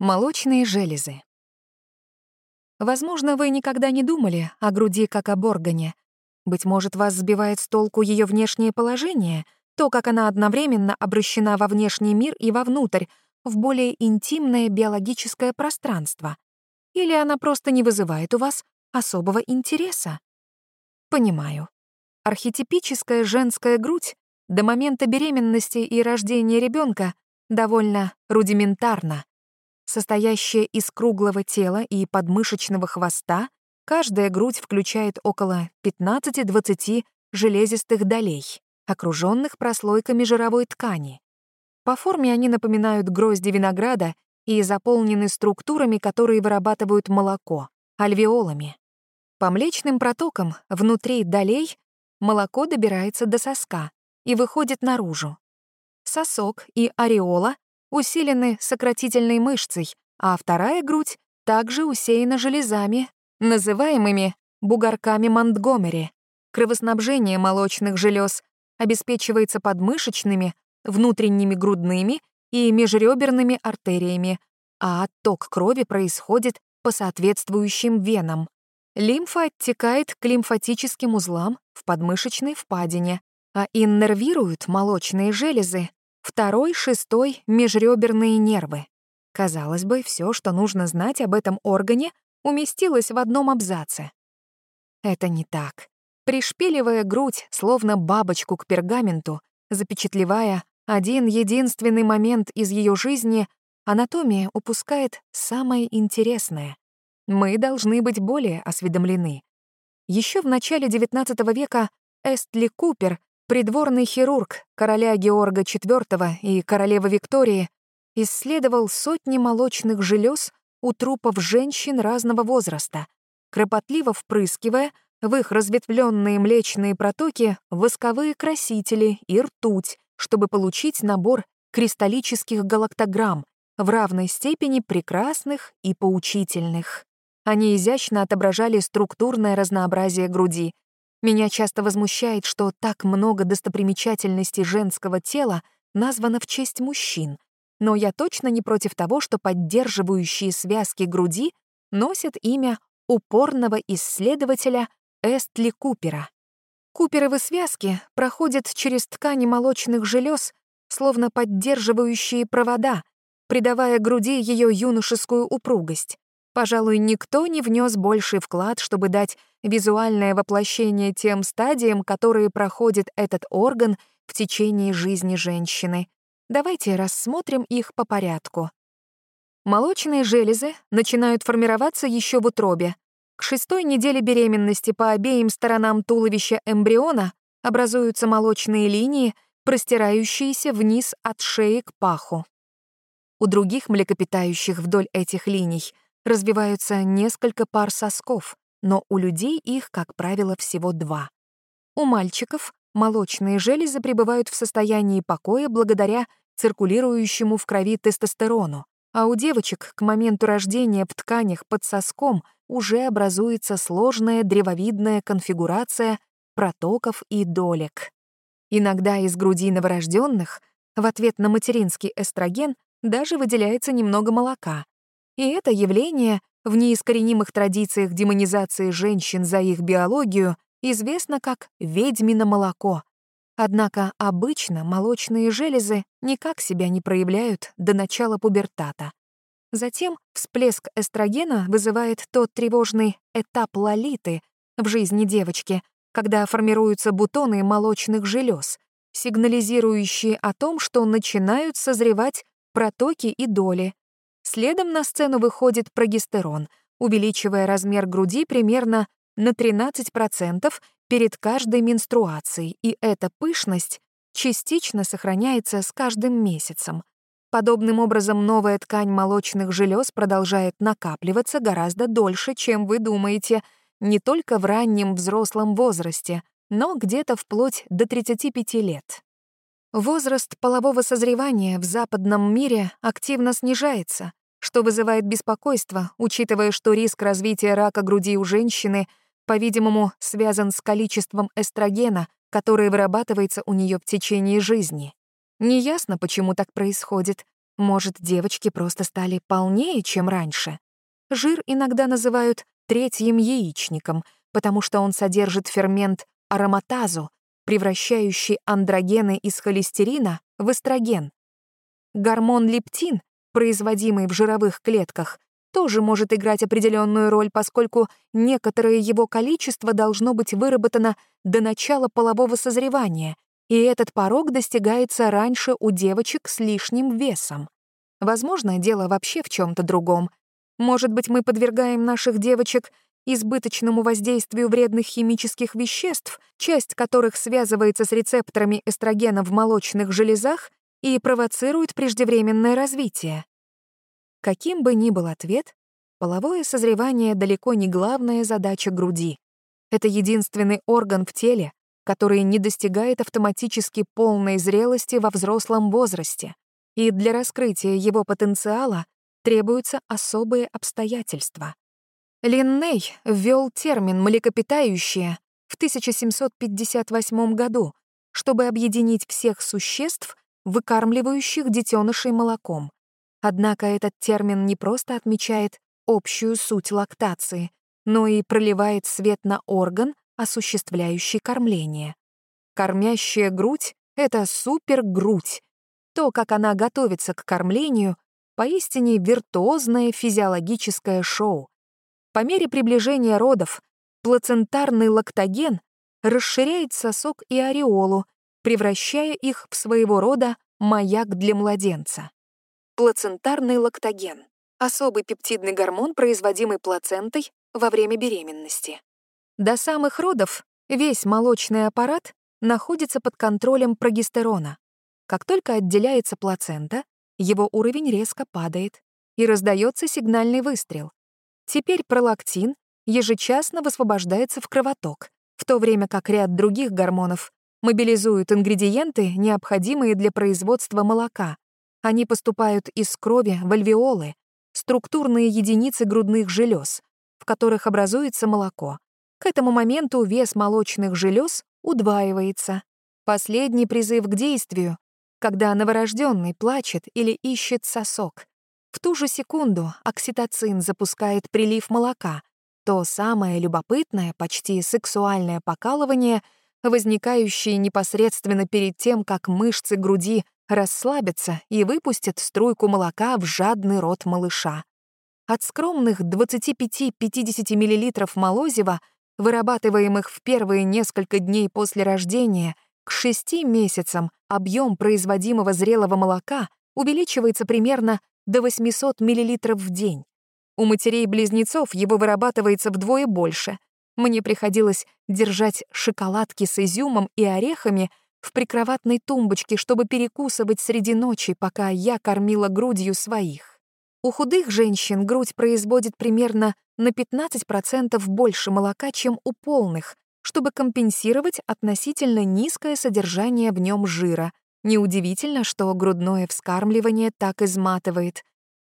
Молочные железы. Возможно, вы никогда не думали о груди как об органе. Быть может, вас сбивает с толку ее внешнее положение, то, как она одновременно обращена во внешний мир и вовнутрь, в более интимное биологическое пространство. Или она просто не вызывает у вас особого интереса. Понимаю. Архетипическая женская грудь до момента беременности и рождения ребенка довольно рудиментарна состоящая из круглого тела и подмышечного хвоста, каждая грудь включает около 15-20 железистых долей, окруженных прослойками жировой ткани. По форме они напоминают грозди винограда и заполнены структурами, которые вырабатывают молоко, альвеолами. По млечным протокам внутри долей молоко добирается до соска и выходит наружу. Сосок и ореола усилены сократительной мышцей, а вторая грудь также усеяна железами, называемыми бугорками Монтгомери. Кровоснабжение молочных желез обеспечивается подмышечными, внутренними грудными и межреберными артериями, а отток крови происходит по соответствующим венам. Лимфа оттекает к лимфатическим узлам в подмышечной впадине, а иннервируют молочные железы Второй, шестой — межреберные нервы. Казалось бы, все, что нужно знать об этом органе, уместилось в одном абзаце. Это не так. Пришпиливая грудь, словно бабочку к пергаменту, запечатлевая один единственный момент из ее жизни, анатомия упускает самое интересное. Мы должны быть более осведомлены. Еще в начале XIX века Эстли Купер Придворный хирург короля Георга IV и королевы Виктории исследовал сотни молочных желез у трупов женщин разного возраста, кропотливо впрыскивая в их разветвленные млечные протоки восковые красители и ртуть, чтобы получить набор кристаллических галактограмм в равной степени прекрасных и поучительных. Они изящно отображали структурное разнообразие груди, меня часто возмущает, что так много достопримечательностей женского тела названо в честь мужчин, но я точно не против того, что поддерживающие связки груди носят имя упорного исследователя Эстли Купера. Куперовы связки проходят через ткани молочных желез, словно поддерживающие провода, придавая груди ее юношескую упругость. Пожалуй, никто не внес больший вклад, чтобы дать визуальное воплощение тем стадиям, которые проходит этот орган в течение жизни женщины. Давайте рассмотрим их по порядку. Молочные железы начинают формироваться еще в утробе. К шестой неделе беременности по обеим сторонам туловища эмбриона образуются молочные линии, простирающиеся вниз от шеи к паху. У других млекопитающих вдоль этих линий развиваются несколько пар сосков, но у людей их, как правило, всего два. У мальчиков молочные железы пребывают в состоянии покоя благодаря циркулирующему в крови тестостерону, а у девочек к моменту рождения в тканях под соском уже образуется сложная древовидная конфигурация протоков и долек. Иногда из груди новорожденных в ответ на материнский эстроген даже выделяется немного молока, и это явление в неискоренимых традициях демонизации женщин за их биологию известно как «ведьмино молоко». Однако обычно молочные железы никак себя не проявляют до начала пубертата. Затем всплеск эстрогена вызывает тот тревожный этап лолиты в жизни девочки, когда формируются бутоны молочных желез, сигнализирующие о том, что начинают созревать протоки и доли, Следом на сцену выходит прогестерон, увеличивая размер груди примерно на 13% перед каждой менструацией, и эта пышность частично сохраняется с каждым месяцем. Подобным образом новая ткань молочных желез продолжает накапливаться гораздо дольше, чем вы думаете, не только в раннем взрослом возрасте, но где-то вплоть до 35 лет. Возраст полового созревания в западном мире активно снижается, что вызывает беспокойство, учитывая, что риск развития рака груди у женщины, по-видимому, связан с количеством эстрогена, который вырабатывается у нее в течение жизни. Неясно, почему так происходит. Может, девочки просто стали полнее, чем раньше? Жир иногда называют третьим яичником, потому что он содержит фермент ароматазу, превращающий андрогены из холестерина в эстроген. Гормон лептин, производимый в жировых клетках, тоже может играть определенную роль, поскольку некоторое его количество должно быть выработано до начала полового созревания, и этот порог достигается раньше у девочек с лишним весом. Возможно, дело вообще в чем то другом. Может быть, мы подвергаем наших девочек избыточному воздействию вредных химических веществ, часть которых связывается с рецепторами эстрогена в молочных железах и провоцирует преждевременное развитие. Каким бы ни был ответ, половое созревание далеко не главная задача груди. Это единственный орган в теле, который не достигает автоматически полной зрелости во взрослом возрасте, и для раскрытия его потенциала требуются особые обстоятельства. Линней ввел термин «млекопитающее» в 1758 году, чтобы объединить всех существ, выкармливающих детенышей молоком. Однако этот термин не просто отмечает общую суть лактации, но и проливает свет на орган, осуществляющий кормление. Кормящая грудь — это супергрудь. То, как она готовится к кормлению, поистине виртуозное физиологическое шоу. По мере приближения родов плацентарный лактоген расширяет сосок и ореолу, превращая их в своего рода маяк для младенца. Плацентарный лактоген — особый пептидный гормон, производимый плацентой во время беременности. До самых родов весь молочный аппарат находится под контролем прогестерона. Как только отделяется плацента, его уровень резко падает, и раздается сигнальный выстрел. Теперь пролактин ежечасно высвобождается в кровоток, в то время как ряд других гормонов мобилизуют ингредиенты, необходимые для производства молока. Они поступают из крови в альвеолы, структурные единицы грудных желез, в которых образуется молоко. К этому моменту вес молочных желез удваивается. Последний призыв к действию, когда новорожденный плачет или ищет сосок. В ту же секунду окситоцин запускает прилив молока, то самое любопытное, почти сексуальное покалывание, возникающее непосредственно перед тем, как мышцы груди расслабятся и выпустят струйку молока в жадный рот малыша. От скромных 25-50 мл молозива, вырабатываемых в первые несколько дней после рождения, к 6 месяцам объем производимого зрелого молока увеличивается примерно до 800 мл в день. У матерей-близнецов его вырабатывается вдвое больше. Мне приходилось держать шоколадки с изюмом и орехами в прикроватной тумбочке, чтобы перекусывать среди ночи, пока я кормила грудью своих. У худых женщин грудь производит примерно на 15% больше молока, чем у полных, чтобы компенсировать относительно низкое содержание в нем жира, Неудивительно, что грудное вскармливание так изматывает.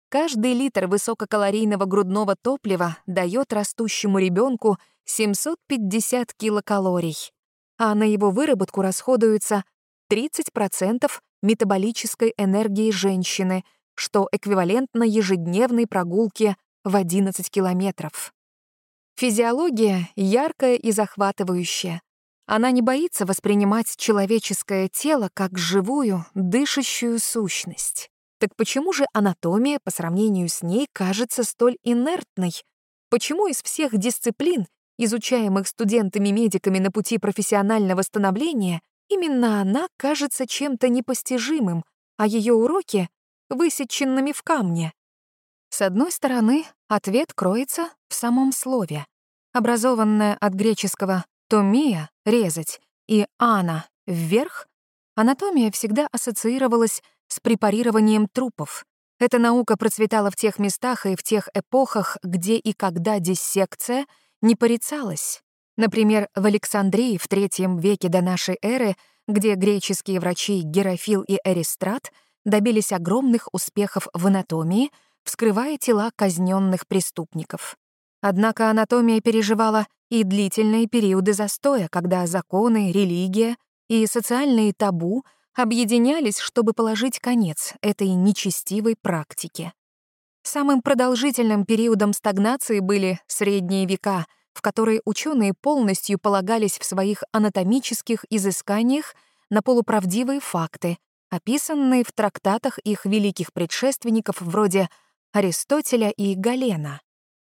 Каждый литр высококалорийного грудного топлива дает растущему ребенку 750 килокалорий, а на его выработку расходуется 30% метаболической энергии женщины, что эквивалентно ежедневной прогулке в 11 километров. Физиология яркая и захватывающая. Она не боится воспринимать человеческое тело как живую, дышащую сущность. Так почему же анатомия по сравнению с ней кажется столь инертной? Почему из всех дисциплин, изучаемых студентами-медиками на пути профессионального становления, именно она кажется чем-то непостижимым, а ее уроки — высеченными в камне? С одной стороны, ответ кроется в самом слове. Образованное от греческого «томия» резать, и «ана» — вверх, анатомия всегда ассоциировалась с препарированием трупов. Эта наука процветала в тех местах и в тех эпохах, где и когда диссекция не порицалась. Например, в Александрии в III веке до нашей эры, где греческие врачи Герофил и Эристрат добились огромных успехов в анатомии, вскрывая тела казненных преступников. Однако анатомия переживала и длительные периоды застоя, когда законы, религия и социальные табу объединялись, чтобы положить конец этой нечестивой практике. Самым продолжительным периодом стагнации были средние века, в которые ученые полностью полагались в своих анатомических изысканиях на полуправдивые факты, описанные в трактатах их великих предшественников вроде Аристотеля и Галена.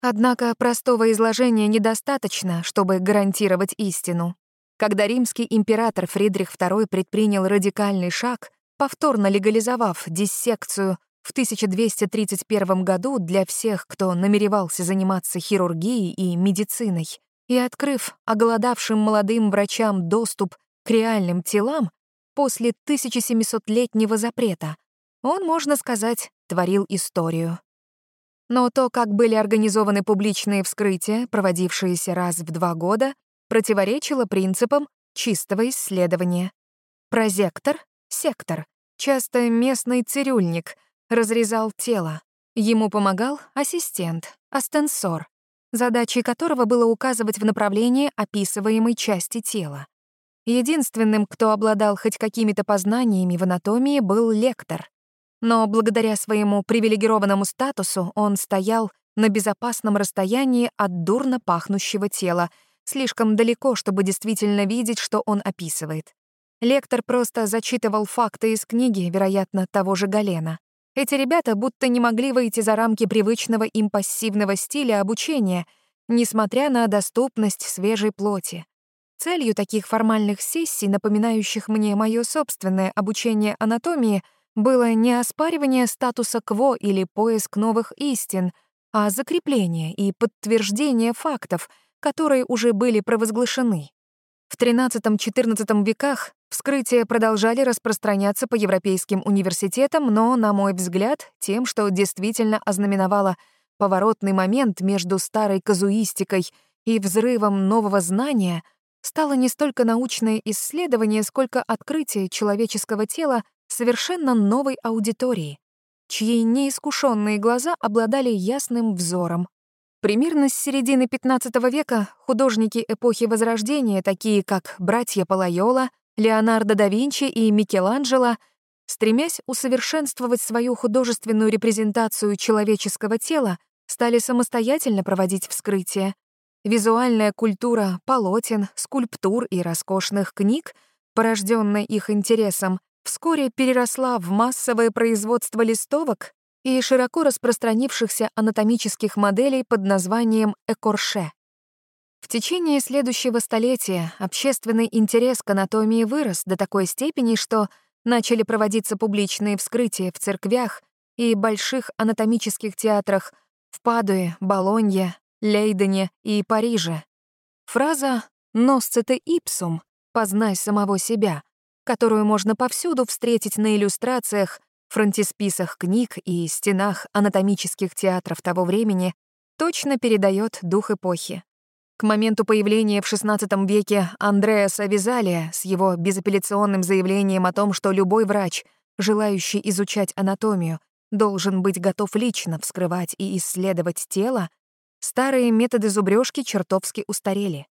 Однако простого изложения недостаточно, чтобы гарантировать истину. Когда римский император Фридрих II предпринял радикальный шаг, повторно легализовав диссекцию в 1231 году для всех, кто намеревался заниматься хирургией и медициной, и открыв оголодавшим молодым врачам доступ к реальным телам после 1700-летнего запрета, он, можно сказать, творил историю. Но то, как были организованы публичные вскрытия, проводившиеся раз в два года, противоречило принципам чистого исследования. Прозектор, сектор, часто местный цирюльник, разрезал тело. Ему помогал ассистент, астенсор, задачей которого было указывать в направлении описываемой части тела. Единственным, кто обладал хоть какими-то познаниями в анатомии, был лектор. Но благодаря своему привилегированному статусу он стоял на безопасном расстоянии от дурно пахнущего тела, слишком далеко, чтобы действительно видеть, что он описывает. Лектор просто зачитывал факты из книги, вероятно, того же Галена. Эти ребята будто не могли выйти за рамки привычного им пассивного стиля обучения, несмотря на доступность свежей плоти. Целью таких формальных сессий, напоминающих мне мое собственное обучение анатомии, было не оспаривание статуса КВО или поиск новых истин, а закрепление и подтверждение фактов, которые уже были провозглашены. В XIII-XIV веках вскрытия продолжали распространяться по европейским университетам, но, на мой взгляд, тем, что действительно ознаменовало поворотный момент между старой казуистикой и взрывом нового знания, стало не столько научное исследование, сколько открытие человеческого тела совершенно новой аудитории, чьи неискушенные глаза обладали ясным взором, Примерно с середины XV века художники эпохи Возрождения, такие как братья Палайола, Леонардо да Винчи и Микеланджело, стремясь усовершенствовать свою художественную репрезентацию человеческого тела, стали самостоятельно проводить вскрытия. Визуальная культура полотен, скульптур и роскошных книг, порожденная их интересом, вскоре переросла в массовое производство листовок и широко распространившихся анатомических моделей под названием «экорше». В течение следующего столетия общественный интерес к анатомии вырос до такой степени, что начали проводиться публичные вскрытия в церквях и больших анатомических театрах в Падуе, Болонье, Лейдене и Париже. Фраза «носцете ипсум» — «познай самого себя», которую можно повсюду встретить на иллюстрациях фронтисписах книг и стенах анатомических театров того времени точно передает дух эпохи. К моменту появления в XVI веке Андреаса Визалия с его безапелляционным заявлением о том, что любой врач, желающий изучать анатомию, должен быть готов лично вскрывать и исследовать тело, старые методы зубрёжки чертовски устарели.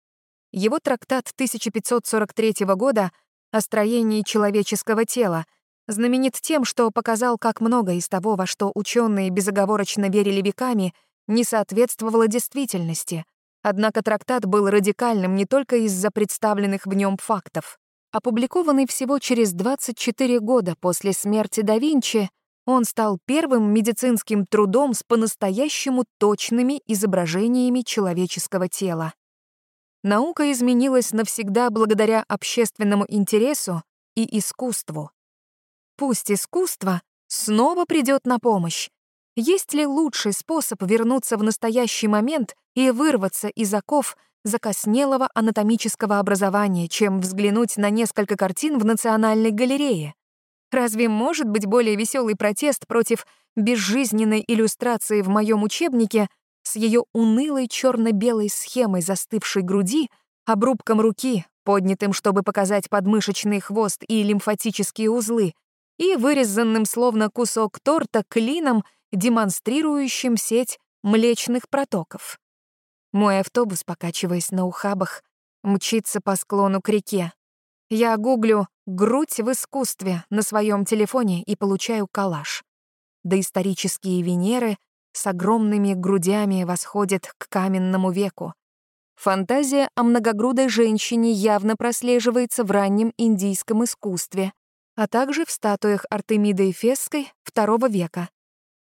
Его трактат 1543 года о строении человеческого тела — знаменит тем, что показал, как много из того, во что ученые безоговорочно верили веками, не соответствовало действительности. Однако трактат был радикальным не только из-за представленных в нем фактов. Опубликованный всего через 24 года после смерти да Винчи, он стал первым медицинским трудом с по-настоящему точными изображениями человеческого тела. Наука изменилась навсегда благодаря общественному интересу и искусству. Пусть искусство снова придет на помощь. Есть ли лучший способ вернуться в настоящий момент и вырваться из оков закоснелого анатомического образования, чем взглянуть на несколько картин в Национальной галерее? Разве может быть более веселый протест против безжизненной иллюстрации в моем учебнике с ее унылой черно-белой схемой застывшей груди, обрубком руки, поднятым, чтобы показать подмышечный хвост и лимфатические узлы, и вырезанным словно кусок торта клином, демонстрирующим сеть млечных протоков. Мой автобус, покачиваясь на ухабах, мчится по склону к реке. Я гуглю «грудь в искусстве» на своем телефоне и получаю коллаж. Доисторические Венеры с огромными грудями восходят к каменному веку. Фантазия о многогрудой женщине явно прослеживается в раннем индийском искусстве, а также в статуях Артемиды Эфесской II века.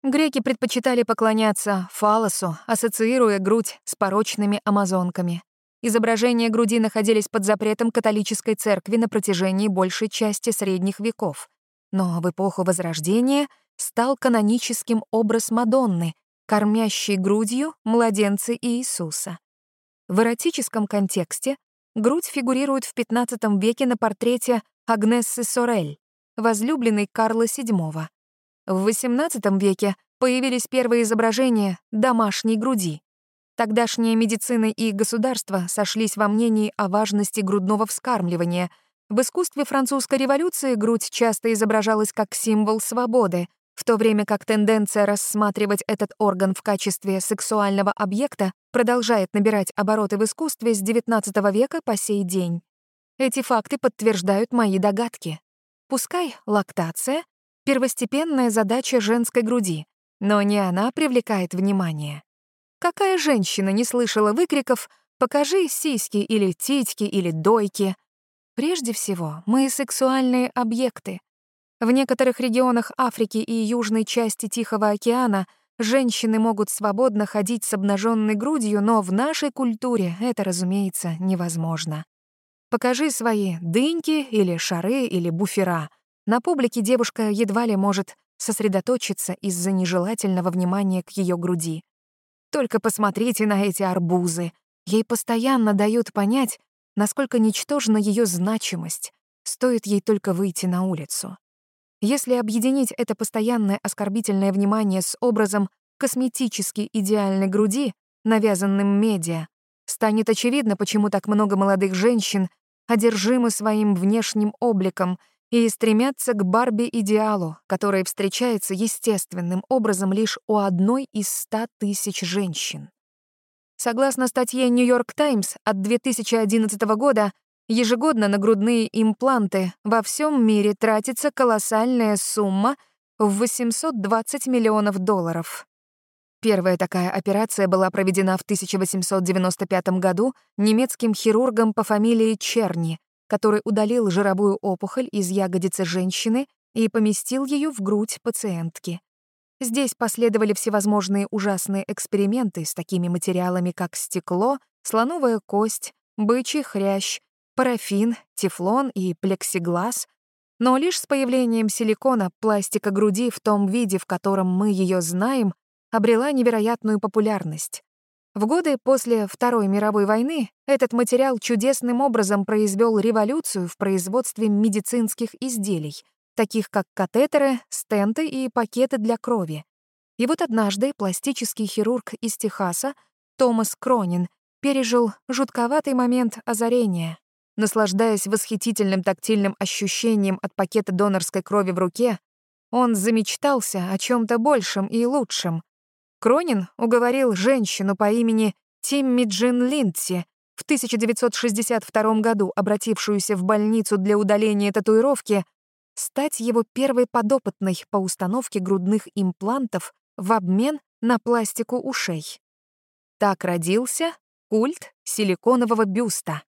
Греки предпочитали поклоняться фалосу, ассоциируя грудь с порочными амазонками. Изображения груди находились под запретом католической церкви на протяжении большей части средних веков. Но в эпоху Возрождения стал каноническим образ Мадонны, кормящей грудью младенца Иисуса. В эротическом контексте грудь фигурирует в XV веке на портрете Агнессы Сорель, возлюбленной Карла VII. В XVIII веке появились первые изображения домашней груди. Тогдашняя медицина и государство сошлись во мнении о важности грудного вскармливания. В искусстве французской революции грудь часто изображалась как символ свободы, в то время как тенденция рассматривать этот орган в качестве сексуального объекта продолжает набирать обороты в искусстве с XIX века по сей день. Эти факты подтверждают мои догадки. Пускай лактация — первостепенная задача женской груди, но не она привлекает внимание. Какая женщина не слышала выкриков «покажи сиськи» или «титьки» или «дойки»? Прежде всего, мы сексуальные объекты, в некоторых регионах Африки и южной части Тихого океана женщины могут свободно ходить с обнаженной грудью, но в нашей культуре это, разумеется, невозможно. Покажи свои дыньки или шары или буфера. На публике девушка едва ли может сосредоточиться из-за нежелательного внимания к ее груди. Только посмотрите на эти арбузы. Ей постоянно дают понять, насколько ничтожна ее значимость, стоит ей только выйти на улицу. Если объединить это постоянное оскорбительное внимание с образом косметически идеальной груди, навязанным медиа, станет очевидно, почему так много молодых женщин одержимы своим внешним обликом и стремятся к Барби-идеалу, который встречается естественным образом лишь у одной из ста тысяч женщин. Согласно статье «Нью-Йорк Таймс» от 2011 года, Ежегодно на грудные импланты во всем мире тратится колоссальная сумма в 820 миллионов долларов. Первая такая операция была проведена в 1895 году немецким хирургом по фамилии Черни, который удалил жировую опухоль из ягодицы женщины и поместил ее в грудь пациентки. Здесь последовали всевозможные ужасные эксперименты с такими материалами, как стекло, слоновая кость, бычий хрящ, парафин, тефлон и плексиглаз, но лишь с появлением силикона пластика груди в том виде, в котором мы ее знаем, обрела невероятную популярность. В годы после Второй мировой войны этот материал чудесным образом произвел революцию в производстве медицинских изделий, таких как катетеры, стенты и пакеты для крови. И вот однажды пластический хирург из Техаса Томас Кронин пережил жутковатый момент озарения. Наслаждаясь восхитительным тактильным ощущением от пакета донорской крови в руке, он замечтался о чем то большем и лучшем. Кронин уговорил женщину по имени Тимми Джин Линдси, в 1962 году обратившуюся в больницу для удаления татуировки, стать его первой подопытной по установке грудных имплантов в обмен на пластику ушей. Так родился культ силиконового бюста.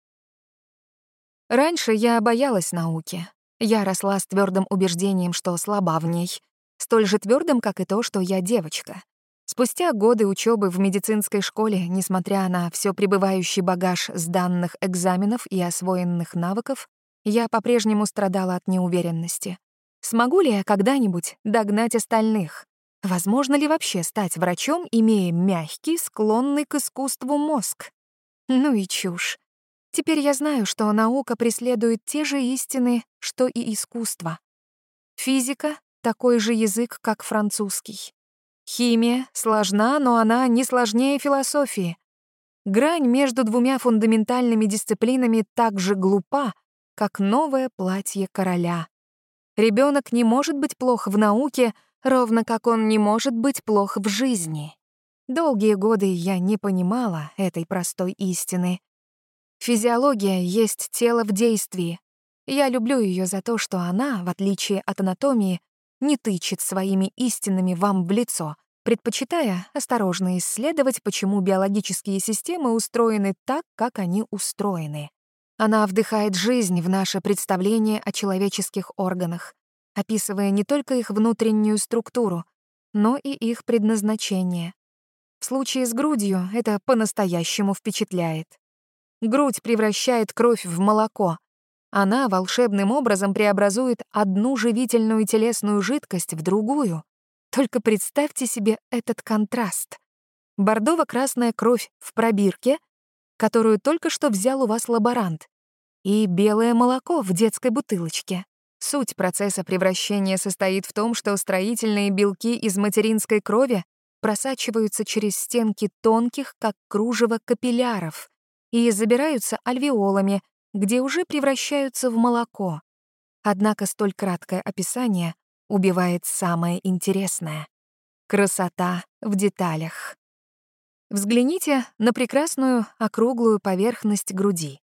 Раньше я боялась науки. Я росла с твердым убеждением, что слаба в ней, столь же твердым, как и то, что я девочка. Спустя годы учебы в медицинской школе, несмотря на все пребывающий багаж сданных экзаменов и освоенных навыков, я по-прежнему страдала от неуверенности. Смогу ли я когда-нибудь догнать остальных? Возможно ли вообще стать врачом, имея мягкий, склонный к искусству мозг? Ну и чушь. Теперь я знаю, что наука преследует те же истины, что и искусство. Физика — такой же язык, как французский. Химия сложна, но она не сложнее философии. Грань между двумя фундаментальными дисциплинами так же глупа, как новое платье короля. Ребенок не может быть плох в науке, ровно как он не может быть плох в жизни. Долгие годы я не понимала этой простой истины. Физиология есть тело в действии. Я люблю ее за то, что она, в отличие от анатомии, не тычет своими истинами вам в лицо, предпочитая осторожно исследовать, почему биологические системы устроены так, как они устроены. Она вдыхает жизнь в наше представление о человеческих органах, описывая не только их внутреннюю структуру, но и их предназначение. В случае с грудью это по-настоящему впечатляет. Грудь превращает кровь в молоко. Она волшебным образом преобразует одну живительную телесную жидкость в другую. Только представьте себе этот контраст. Бордово-красная кровь в пробирке, которую только что взял у вас лаборант, и белое молоко в детской бутылочке. Суть процесса превращения состоит в том, что строительные белки из материнской крови просачиваются через стенки тонких, как кружево, капилляров и забираются альвеолами, где уже превращаются в молоко. Однако столь краткое описание убивает самое интересное — красота в деталях. Взгляните на прекрасную округлую поверхность груди.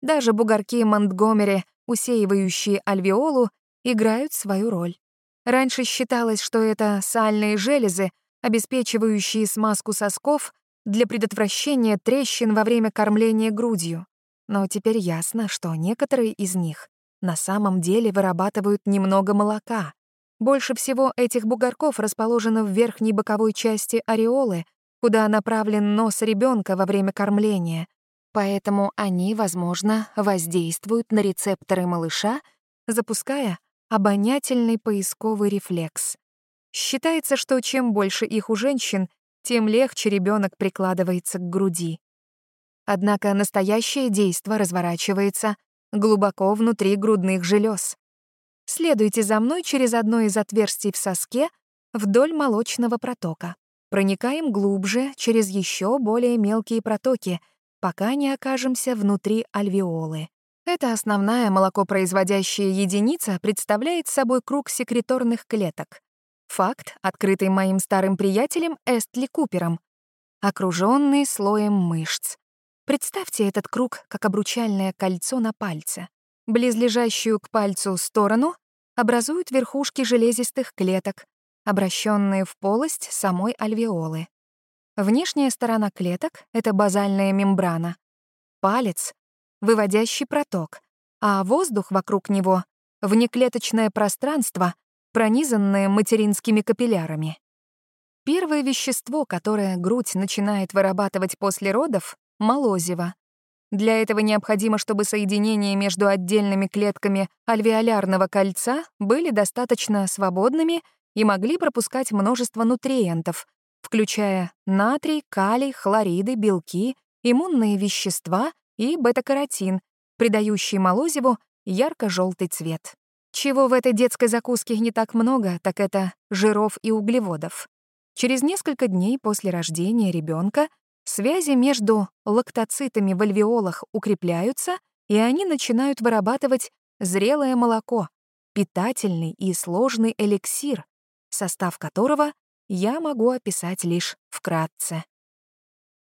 Даже бугорки Монтгомери, усеивающие альвеолу, играют свою роль. Раньше считалось, что это сальные железы, обеспечивающие смазку сосков для предотвращения трещин во время кормления грудью. Но теперь ясно, что некоторые из них на самом деле вырабатывают немного молока. Больше всего этих бугорков расположено в верхней боковой части ореолы, куда направлен нос ребенка во время кормления. Поэтому они, возможно, воздействуют на рецепторы малыша, запуская обонятельный поисковый рефлекс. Считается, что чем больше их у женщин, тем легче ребенок прикладывается к груди. Однако настоящее действо разворачивается глубоко внутри грудных желез. Следуйте за мной через одно из отверстий в соске вдоль молочного протока. Проникаем глубже через еще более мелкие протоки, пока не окажемся внутри альвеолы. Эта основная молокопроизводящая единица представляет собой круг секреторных клеток. Факт, открытый моим старым приятелем Эстли Купером, окруженный слоем мышц. Представьте этот круг как обручальное кольцо на пальце. Близлежащую к пальцу сторону образуют верхушки железистых клеток, обращенные в полость самой альвеолы. Внешняя сторона клеток — это базальная мембрана. Палец — выводящий проток, а воздух вокруг него — внеклеточное пространство, пронизанное материнскими капиллярами. Первое вещество, которое грудь начинает вырабатывать после родов — молозиво. Для этого необходимо, чтобы соединения между отдельными клетками альвеолярного кольца были достаточно свободными и могли пропускать множество нутриентов, включая натрий, калий, хлориды, белки, иммунные вещества и бета-каротин, придающие молозиву ярко желтый цвет. Чего в этой детской закуске не так много, так это жиров и углеводов. Через несколько дней после рождения ребенка связи между лактоцитами в альвеолах укрепляются, и они начинают вырабатывать зрелое молоко, питательный и сложный эликсир, состав которого я могу описать лишь вкратце.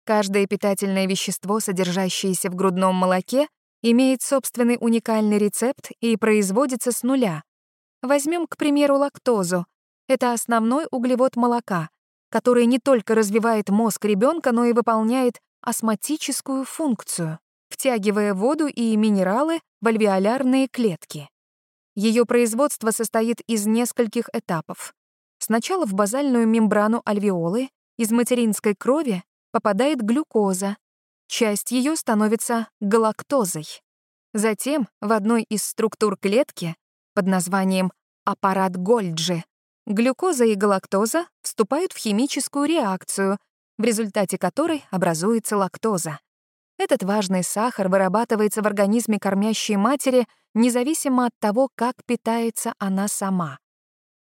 Каждое питательное вещество, содержащееся в грудном молоке, имеет собственный уникальный рецепт и производится с нуля. Возьмем, к примеру, лактозу. Это основной углевод молока, который не только развивает мозг ребенка, но и выполняет осмотическую функцию, втягивая воду и минералы в альвеолярные клетки. Ее производство состоит из нескольких этапов. Сначала в базальную мембрану альвеолы из материнской крови попадает глюкоза, Часть ее становится галактозой. Затем в одной из структур клетки под названием аппарат Гольджи глюкоза и галактоза вступают в химическую реакцию, в результате которой образуется лактоза. Этот важный сахар вырабатывается в организме кормящей матери независимо от того, как питается она сама.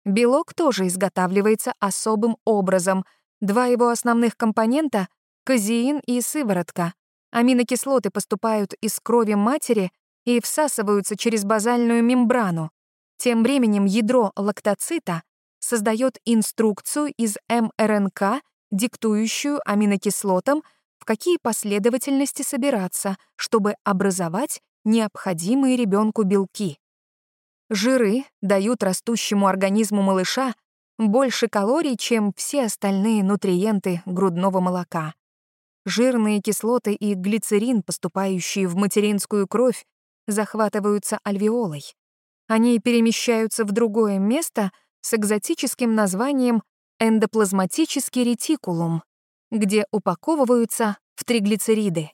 Белок тоже изготавливается особым образом. Два его основных компонента казеин и сыворотка. Аминокислоты поступают из крови матери и всасываются через базальную мембрану. Тем временем ядро лактоцита создает инструкцию из МРНК, диктующую аминокислотам, в какие последовательности собираться, чтобы образовать необходимые ребенку белки. Жиры дают растущему организму малыша больше калорий, чем все остальные нутриенты грудного молока. Жирные кислоты и глицерин, поступающие в материнскую кровь, захватываются альвеолой. Они перемещаются в другое место с экзотическим названием эндоплазматический ретикулум, где упаковываются в триглицериды.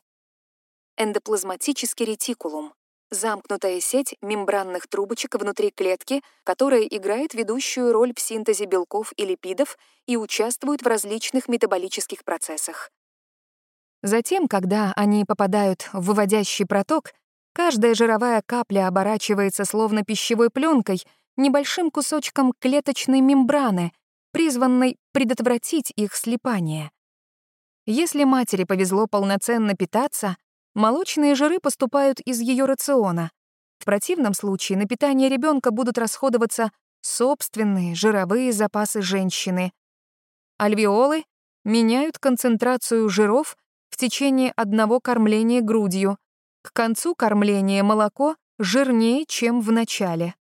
Эндоплазматический ретикулум — замкнутая сеть мембранных трубочек внутри клетки, которая играет ведущую роль в синтезе белков и липидов и участвует в различных метаболических процессах. Затем, когда они попадают в выводящий проток, каждая жировая капля оборачивается словно пищевой пленкой, небольшим кусочком клеточной мембраны, призванной предотвратить их слипание. Если матери повезло полноценно питаться, молочные жиры поступают из ее рациона. В противном случае на питание ребенка будут расходоваться собственные жировые запасы женщины. Альвеолы меняют концентрацию жиров в течение одного кормления грудью. К концу кормления молоко жирнее, чем в начале.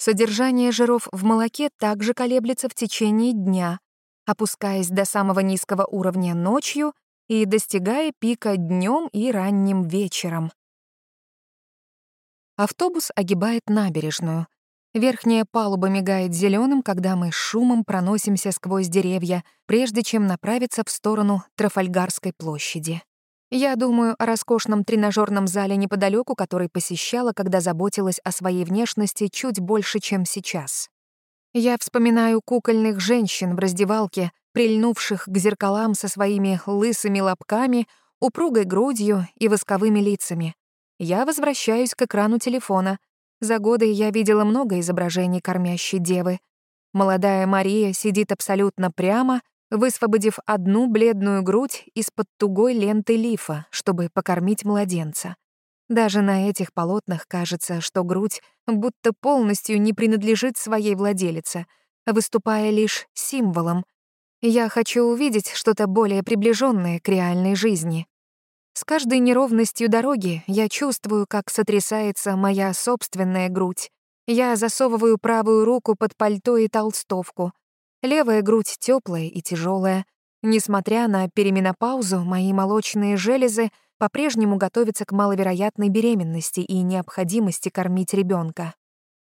Содержание жиров в молоке также колеблется в течение дня, опускаясь до самого низкого уровня ночью и достигая пика днем и ранним вечером. Автобус огибает набережную — Верхняя палуба мигает зеленым, когда мы с шумом проносимся сквозь деревья, прежде чем направиться в сторону Трафальгарской площади. Я думаю о роскошном тренажерном зале неподалеку, который посещала, когда заботилась о своей внешности чуть больше, чем сейчас. Я вспоминаю кукольных женщин в раздевалке, прильнувших к зеркалам со своими лысыми лобками, упругой грудью и восковыми лицами. Я возвращаюсь к экрану телефона — за годы я видела много изображений кормящей девы. Молодая Мария сидит абсолютно прямо, высвободив одну бледную грудь из-под тугой ленты лифа, чтобы покормить младенца. Даже на этих полотнах кажется, что грудь будто полностью не принадлежит своей владелице, выступая лишь символом. Я хочу увидеть что-то более приближенное к реальной жизни. С каждой неровностью дороги я чувствую, как сотрясается моя собственная грудь. Я засовываю правую руку под пальто и толстовку. Левая грудь теплая и тяжелая. Несмотря на переменопаузу, мои молочные железы по-прежнему готовятся к маловероятной беременности и необходимости кормить ребенка.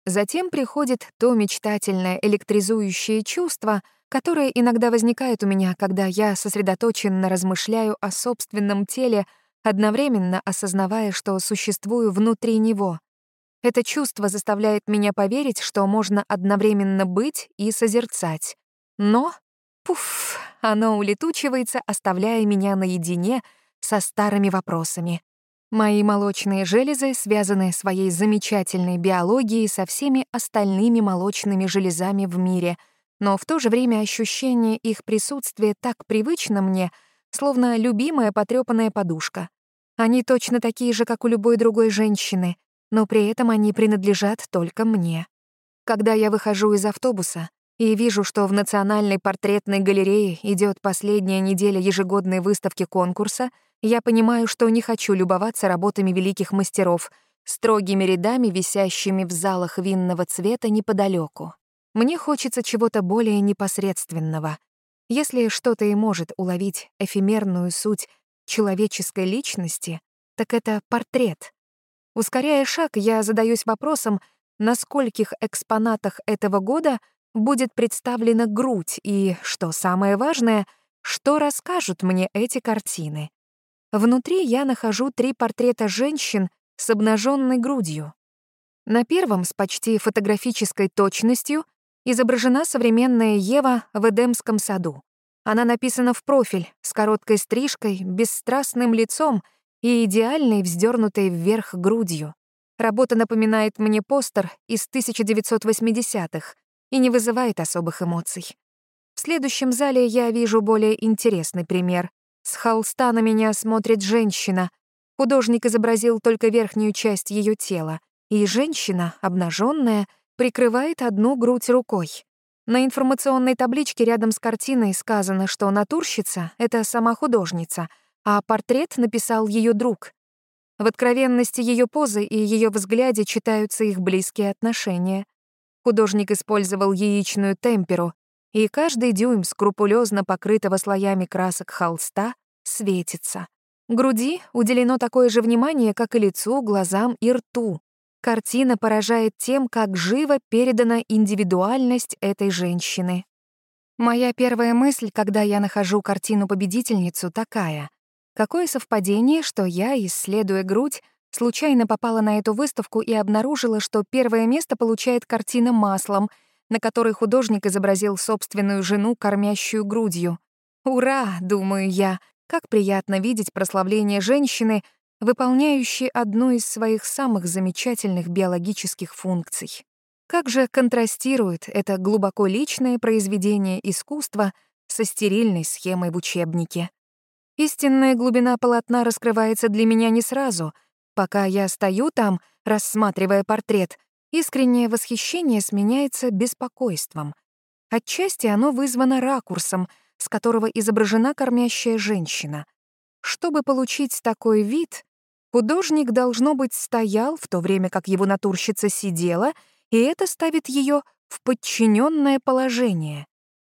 Затем приходит то мечтательное электризующее чувство, которое иногда возникает у меня, когда я сосредоточенно размышляю о собственном теле, одновременно осознавая, что существую внутри него. Это чувство заставляет меня поверить, что можно одновременно быть и созерцать. Но, пуф, оно улетучивается, оставляя меня наедине со старыми вопросами. Мои молочные железы связаны своей замечательной биологией со всеми остальными молочными железами в мире, но в то же время ощущение их присутствия так привычно мне, словно любимая потрёпанная подушка. Они точно такие же, как у любой другой женщины, но при этом они принадлежат только мне. Когда я выхожу из автобуса и вижу, что в Национальной портретной галерее идет последняя неделя ежегодной выставки конкурса — я понимаю, что не хочу любоваться работами великих мастеров, строгими рядами, висящими в залах винного цвета неподалеку. Мне хочется чего-то более непосредственного. Если что-то и может уловить эфемерную суть человеческой личности, так это портрет. Ускоряя шаг, я задаюсь вопросом, на скольких экспонатах этого года будет представлена грудь и, что самое важное, что расскажут мне эти картины. Внутри я нахожу три портрета женщин с обнаженной грудью. На первом с почти фотографической точностью изображена современная Ева в Эдемском саду. Она написана в профиль, с короткой стрижкой, бесстрастным лицом и идеальной вздернутой вверх грудью. Работа напоминает мне постер из 1980-х и не вызывает особых эмоций. В следующем зале я вижу более интересный пример. С холста на меня смотрит женщина. Художник изобразил только верхнюю часть ее тела, и женщина, обнаженная, прикрывает одну грудь рукой. На информационной табличке рядом с картиной сказано, что натурщица — это сама художница, а портрет написал ее друг. В откровенности ее позы и ее взгляде читаются их близкие отношения. Художник использовал яичную темперу, и каждый дюйм скрупулезно покрытого слоями красок холста светится. Груди уделено такое же внимание, как и лицу, глазам и рту. Картина поражает тем, как живо передана индивидуальность этой женщины. Моя первая мысль, когда я нахожу картину-победительницу, такая. Какое совпадение, что я, исследуя грудь, случайно попала на эту выставку и обнаружила, что первое место получает картина маслом, на которой художник изобразил собственную жену, кормящую грудью. «Ура!» — думаю я. Как приятно видеть прославление женщины, выполняющей одну из своих самых замечательных биологических функций. Как же контрастирует это глубоко личное произведение искусства со стерильной схемой в учебнике. Истинная глубина полотна раскрывается для меня не сразу. Пока я стою там, рассматривая портрет, искреннее восхищение сменяется беспокойством. Отчасти оно вызвано ракурсом — с которого изображена кормящая женщина. Чтобы получить такой вид, художник, должно быть, стоял, в то время как его натурщица сидела, и это ставит ее в подчиненное положение.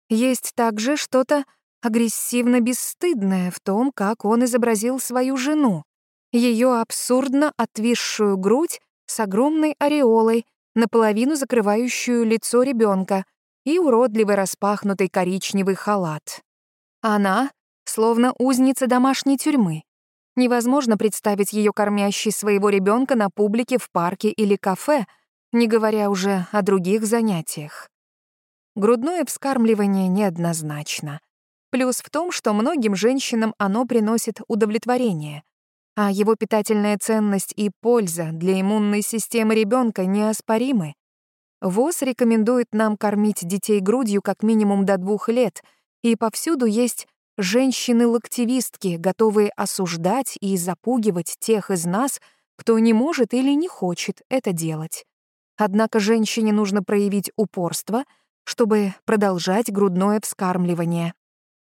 Есть также что-то агрессивно-бесстыдное в том, как он изобразил свою жену, ее абсурдно отвисшую грудь с огромной ореолой, наполовину закрывающую лицо ребенка, и уродливый распахнутый коричневый халат. Она словно узница домашней тюрьмы. Невозможно представить ее кормящей своего ребенка на публике в парке или кафе, не говоря уже о других занятиях. Грудное вскармливание неоднозначно. Плюс в том, что многим женщинам оно приносит удовлетворение, а его питательная ценность и польза для иммунной системы ребенка неоспоримы. ВОЗ рекомендует нам кормить детей грудью как минимум до двух лет, и повсюду есть женщины-лактивистки, готовые осуждать и запугивать тех из нас, кто не может или не хочет это делать. Однако женщине нужно проявить упорство, чтобы продолжать грудное вскармливание.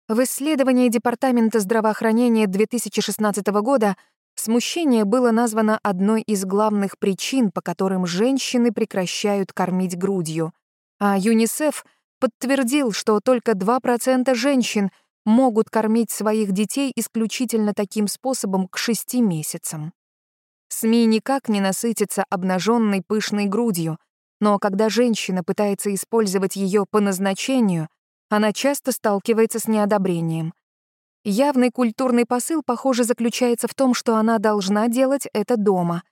В исследовании Департамента здравоохранения 2016 года Смущение было названо одной из главных причин, по которым женщины прекращают кормить грудью. А ЮНИСЕФ подтвердил, что только 2% женщин могут кормить своих детей исключительно таким способом к 6 месяцам. СМИ никак не насытятся обнаженной пышной грудью, но когда женщина пытается использовать ее по назначению, она часто сталкивается с неодобрением — Явный культурный посыл, похоже, заключается в том, что она должна делать это дома.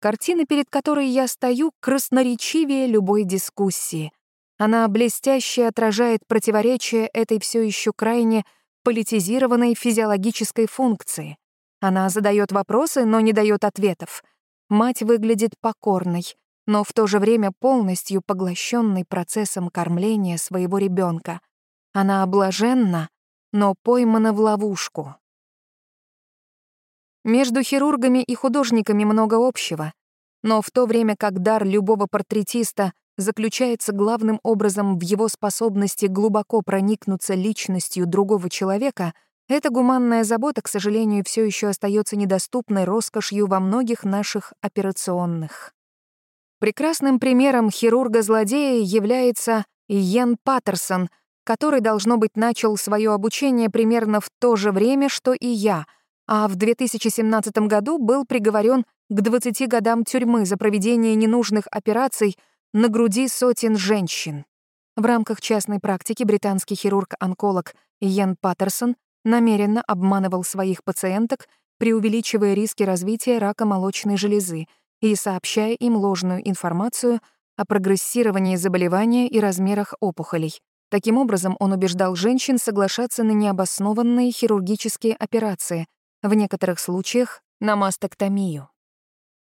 Картина, перед которой я стою, красноречивее любой дискуссии. Она блестяще отражает противоречие этой все еще крайне политизированной физиологической функции. Она задает вопросы, но не дает ответов. Мать выглядит покорной, но в то же время полностью поглощенной процессом кормления своего ребенка. Она блаженна, но поймана в ловушку. Между хирургами и художниками много общего, но в то время как дар любого портретиста заключается главным образом в его способности глубоко проникнуться личностью другого человека, эта гуманная забота, к сожалению, все еще остается недоступной роскошью во многих наших операционных. Прекрасным примером хирурга-злодея является Йен Паттерсон — который, должно быть, начал свое обучение примерно в то же время, что и я, а в 2017 году был приговорен к 20 годам тюрьмы за проведение ненужных операций на груди сотен женщин. В рамках частной практики британский хирург-онколог Йен Паттерсон намеренно обманывал своих пациенток, преувеличивая риски развития рака молочной железы и сообщая им ложную информацию о прогрессировании заболевания и размерах опухолей. Таким образом, он убеждал женщин соглашаться на необоснованные хирургические операции, в некоторых случаях — на мастектомию.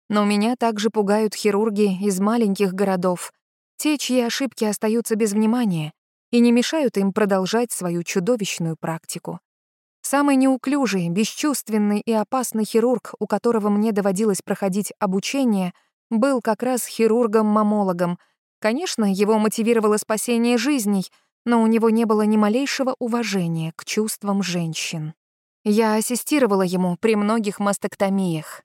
Но меня также пугают хирурги из маленьких городов, те, чьи ошибки остаются без внимания и не мешают им продолжать свою чудовищную практику. Самый неуклюжий, бесчувственный и опасный хирург, у которого мне доводилось проходить обучение, был как раз хирургом-мамологом. Конечно, его мотивировало спасение жизней — но у него не было ни малейшего уважения к чувствам женщин. Я ассистировала ему при многих мастектомиях.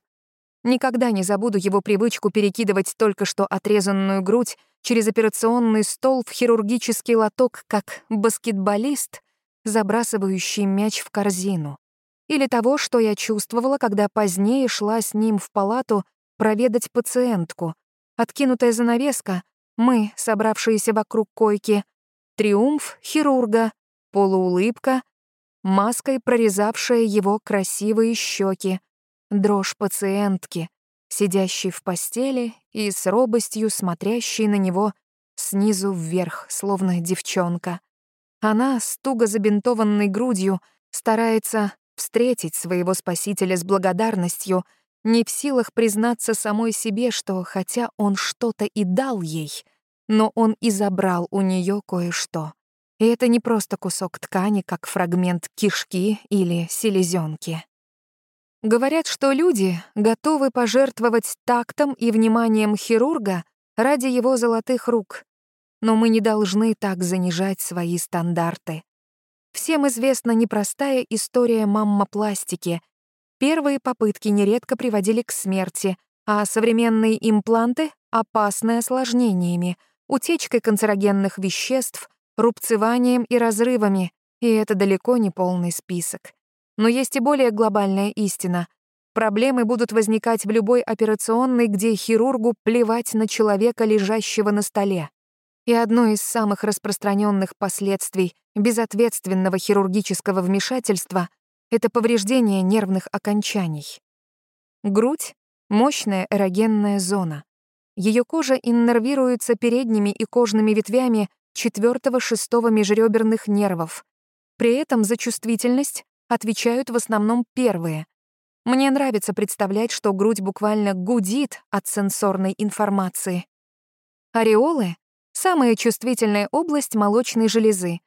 Никогда не забуду его привычку перекидывать только что отрезанную грудь через операционный стол в хирургический лоток, как баскетболист, забрасывающий мяч в корзину. Или того, что я чувствовала, когда позднее шла с ним в палату проведать пациентку. Откинутая занавеска, мы, собравшиеся вокруг койки, триумф хирурга, полуулыбка, маской прорезавшая его красивые щеки, дрожь пациентки, сидящей в постели и с робостью смотрящей на него снизу вверх, словно девчонка. Она с туго забинтованной грудью старается встретить своего спасителя с благодарностью, не в силах признаться самой себе, что хотя он что-то и дал ей, но он и забрал у нее кое-что. И это не просто кусок ткани, как фрагмент кишки или селезенки. Говорят, что люди готовы пожертвовать тактом и вниманием хирурга ради его золотых рук. Но мы не должны так занижать свои стандарты. Всем известна непростая история маммопластики. Первые попытки нередко приводили к смерти, а современные импланты — опасны осложнениями, утечкой канцерогенных веществ, рубцеванием и разрывами, и это далеко не полный список. Но есть и более глобальная истина. Проблемы будут возникать в любой операционной, где хирургу плевать на человека, лежащего на столе. И одно из самых распространенных последствий безответственного хирургического вмешательства — это повреждение нервных окончаний. Грудь — мощная эрогенная зона. Ее кожа иннервируется передними и кожными ветвями четвертого-шестого межреберных нервов. При этом за чувствительность отвечают в основном первые. Мне нравится представлять, что грудь буквально гудит от сенсорной информации. Ореолы — самая чувствительная область молочной железы.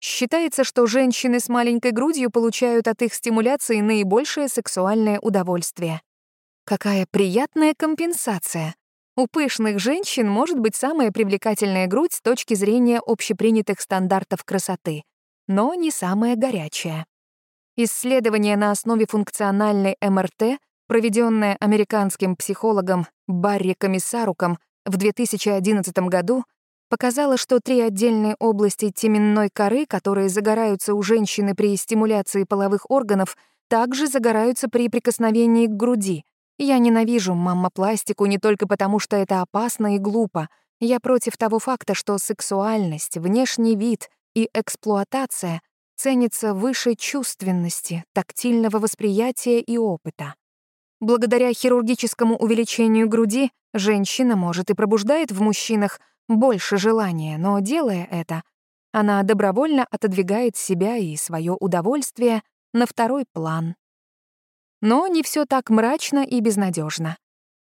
Считается, что женщины с маленькой грудью получают от их стимуляции наибольшее сексуальное удовольствие. Какая приятная компенсация. У пышных женщин может быть самая привлекательная грудь с точки зрения общепринятых стандартов красоты, но не самая горячая. Исследование на основе функциональной МРТ, проведенное американским психологом Барри Комиссаруком в 2011 году, показало, что три отдельные области теменной коры, которые загораются у женщины при стимуляции половых органов, также загораются при прикосновении к груди — я ненавижу маммопластику не только потому, что это опасно и глупо. Я против того факта, что сексуальность, внешний вид и эксплуатация ценятся выше чувственности, тактильного восприятия и опыта. Благодаря хирургическому увеличению груди женщина, может, и пробуждает в мужчинах больше желания, но, делая это, она добровольно отодвигает себя и свое удовольствие на второй план. Но не все так мрачно и безнадежно.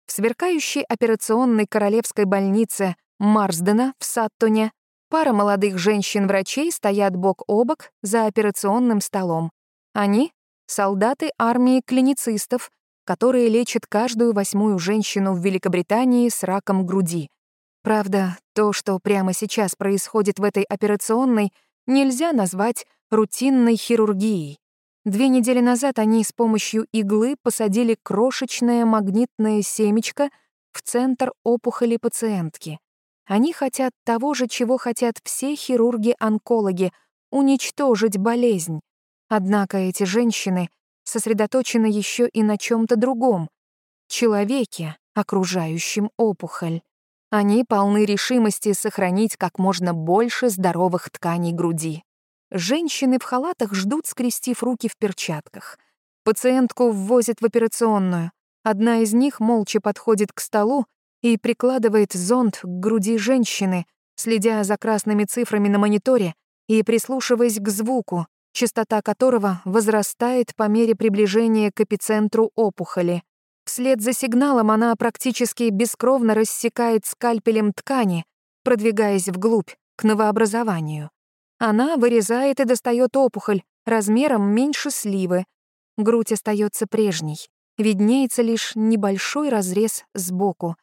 В сверкающей операционной королевской больнице Марсдена в Саттоне пара молодых женщин-врачей стоят бок о бок за операционным столом. Они — солдаты армии клиницистов, которые лечат каждую восьмую женщину в Великобритании с раком груди. Правда, то, что прямо сейчас происходит в этой операционной, нельзя назвать рутинной хирургией. Две недели назад они с помощью иглы посадили крошечное магнитное семечко в центр опухоли пациентки. Они хотят того же, чего хотят все хирурги-онкологи — уничтожить болезнь. Однако эти женщины сосредоточены еще и на чем то другом — человеке, окружающем опухоль. Они полны решимости сохранить как можно больше здоровых тканей груди. Женщины в халатах ждут, скрестив руки в перчатках. Пациентку ввозят в операционную. Одна из них молча подходит к столу и прикладывает зонд к груди женщины, следя за красными цифрами на мониторе и прислушиваясь к звуку, частота которого возрастает по мере приближения к эпицентру опухоли. Вслед за сигналом она практически бескровно рассекает скальпелем ткани, продвигаясь вглубь, к новообразованию. Она вырезает и достает опухоль размером меньше сливы. Грудь остается прежней. Виднеется лишь небольшой разрез сбоку.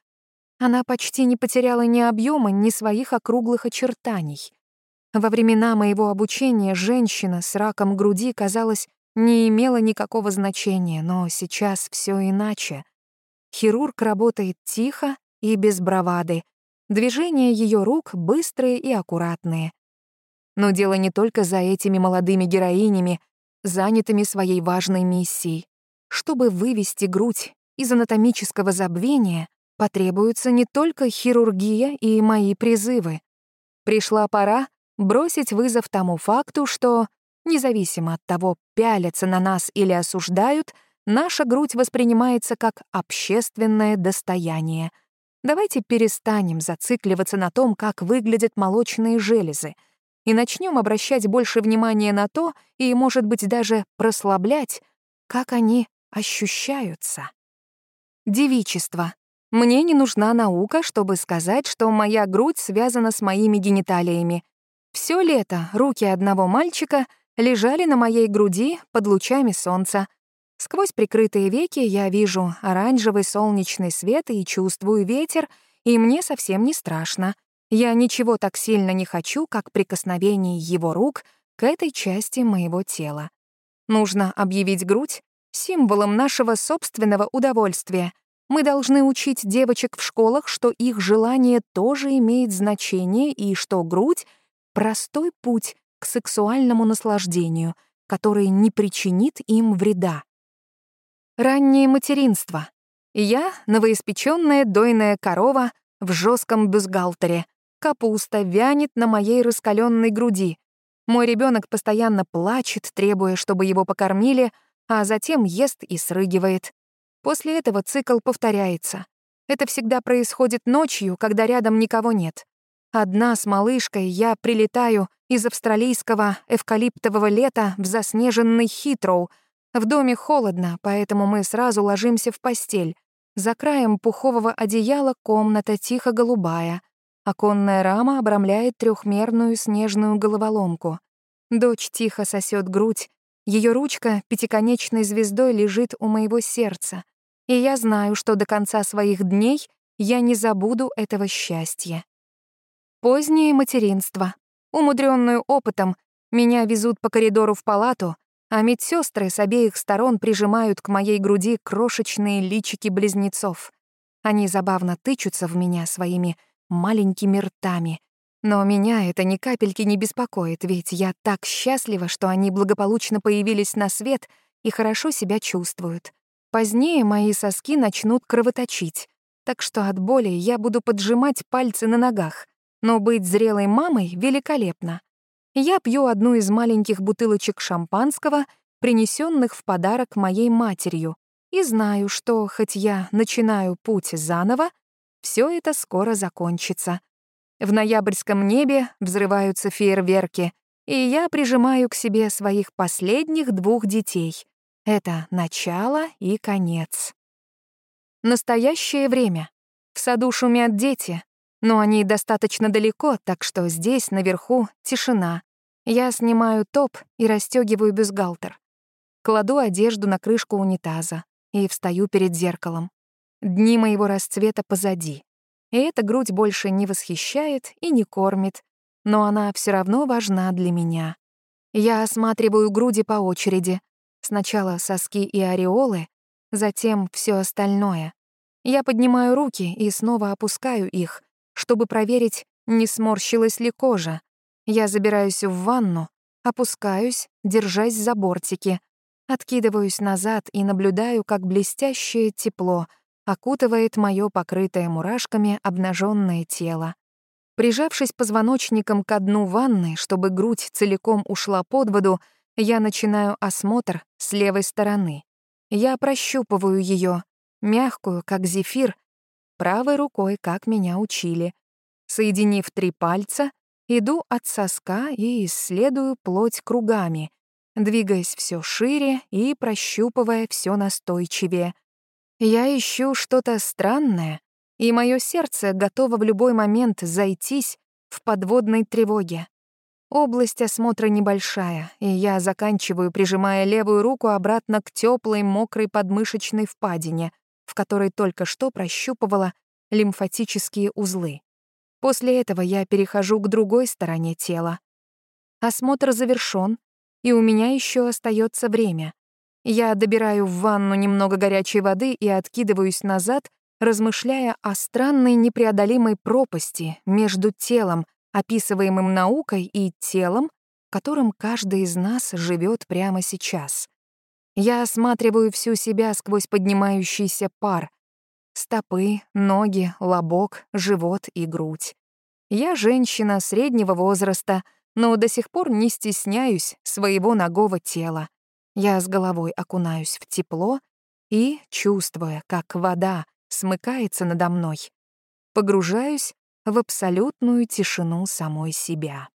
Она почти не потеряла ни объема, ни своих округлых очертаний. Во времена моего обучения женщина с раком груди, казалось, не имела никакого значения, но сейчас все иначе. Хирург работает тихо и без бравады. Движения ее рук быстрые и аккуратные. Но дело не только за этими молодыми героинями, занятыми своей важной миссией. Чтобы вывести грудь из анатомического забвения, потребуется не только хирургия и мои призывы. Пришла пора бросить вызов тому факту, что, независимо от того, пялятся на нас или осуждают, наша грудь воспринимается как общественное достояние. Давайте перестанем зацикливаться на том, как выглядят молочные железы, и начнем обращать больше внимания на то и, может быть, даже прослаблять, как они ощущаются. Девичество. Мне не нужна наука, чтобы сказать, что моя грудь связана с моими гениталиями. Все лето руки одного мальчика лежали на моей груди под лучами солнца. Сквозь прикрытые веки я вижу оранжевый солнечный свет и чувствую ветер, и мне совсем не страшно. Я ничего так сильно не хочу, как прикосновение его рук к этой части моего тела. Нужно объявить грудь символом нашего собственного удовольствия. Мы должны учить девочек в школах, что их желание тоже имеет значение и что грудь — простой путь к сексуальному наслаждению, который не причинит им вреда. Раннее материнство. Я — новоиспечённая дойная корова в жестком бюстгальтере. Капуста вянет на моей раскаленной груди. Мой ребенок постоянно плачет, требуя, чтобы его покормили — а затем ест и срыгивает. После этого цикл повторяется. Это всегда происходит ночью, когда рядом никого нет. Одна с малышкой я прилетаю из австралийского эвкалиптового лета в заснеженный Хитроу. В доме холодно, поэтому мы сразу ложимся в постель. За краем пухового одеяла комната тихо-голубая. Оконная рама обрамляет трехмерную снежную головоломку. Дочь тихо сосет грудь, ее ручка пятиконечной звездой лежит у моего сердца, и я знаю, что до конца своих дней я не забуду этого счастья. Позднее материнство. Умудренную опытом, меня везут по коридору в палату, а медсестры с обеих сторон прижимают к моей груди крошечные личики близнецов. Они забавно тычутся в меня своими маленькими ртами, но меня это ни капельки не беспокоит, ведь я так счастлива, что они благополучно появились на свет и хорошо себя чувствуют. Позднее мои соски начнут кровоточить, так что от боли я буду поджимать пальцы на ногах. Но быть зрелой мамой великолепно. Я пью одну из маленьких бутылочек шампанского, принесенных в подарок моей матерью, и знаю, что, хоть я начинаю путь заново, все это скоро закончится. В ноябрьском небе взрываются фейерверки, и я прижимаю к себе своих последних двух детей. Это начало и конец. Настоящее время. В саду шумят дети, но они достаточно далеко, так что здесь, наверху, тишина. Я снимаю топ и расстёгиваю бюстгальтер. Кладу одежду на крышку унитаза и встаю перед зеркалом. Дни моего расцвета позади. И эта грудь больше не восхищает и не кормит, но она все равно важна для меня. Я осматриваю груди по очереди. Сначала соски и ореолы, затем все остальное. Я поднимаю руки и снова опускаю их, чтобы проверить, не сморщилась ли кожа. Я забираюсь в ванну, опускаюсь, держась за бортики, откидываюсь назад и наблюдаю, как блестящее тепло — окутывает мое покрытое мурашками обнаженное тело. Прижавшись позвоночником к дну ванны, чтобы грудь целиком ушла под воду, я начинаю осмотр с левой стороны. Я прощупываю ее, мягкую, как зефир, правой рукой, как меня учили. Соединив три пальца, иду от соска и исследую плоть кругами, двигаясь все шире и прощупывая все настойчивее — я ищу что-то странное, и мое сердце готово в любой момент зайтись в подводной тревоге. Область осмотра небольшая, и я заканчиваю, прижимая левую руку обратно к теплой мокрой подмышечной впадине, в которой только что прощупывала лимфатические узлы. После этого я перехожу к другой стороне тела. Осмотр завершён, и у меня еще остается время. Я добираю в ванну немного горячей воды и откидываюсь назад, размышляя о странной непреодолимой пропасти между телом, описываемым наукой, и телом, которым каждый из нас живет прямо сейчас. Я осматриваю всю себя сквозь поднимающийся пар. Стопы, ноги, лобок, живот и грудь. Я женщина среднего возраста, но до сих пор не стесняюсь своего ногого тела. Я с головой окунаюсь в тепло и, чувствуя, как вода смыкается надо мной, погружаюсь в абсолютную тишину самой себя.